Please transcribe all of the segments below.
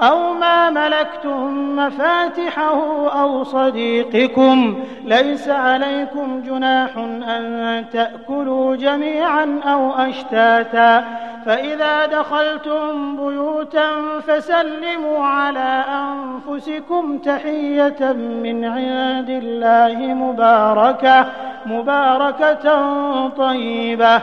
ما ملكتم مفاتحه أو صديقكم ليس عليكم جناح أن تأكلوا جميعا أو أشتاتا. فإذا دخلتم بيوتا فسلموا على أنفسكم تحية من عند الله مباركة مباركة طيبة.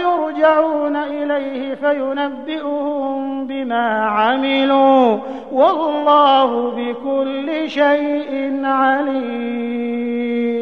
يرجعون إليه فينبئهم بما عملوا والله بكل شيء عليم.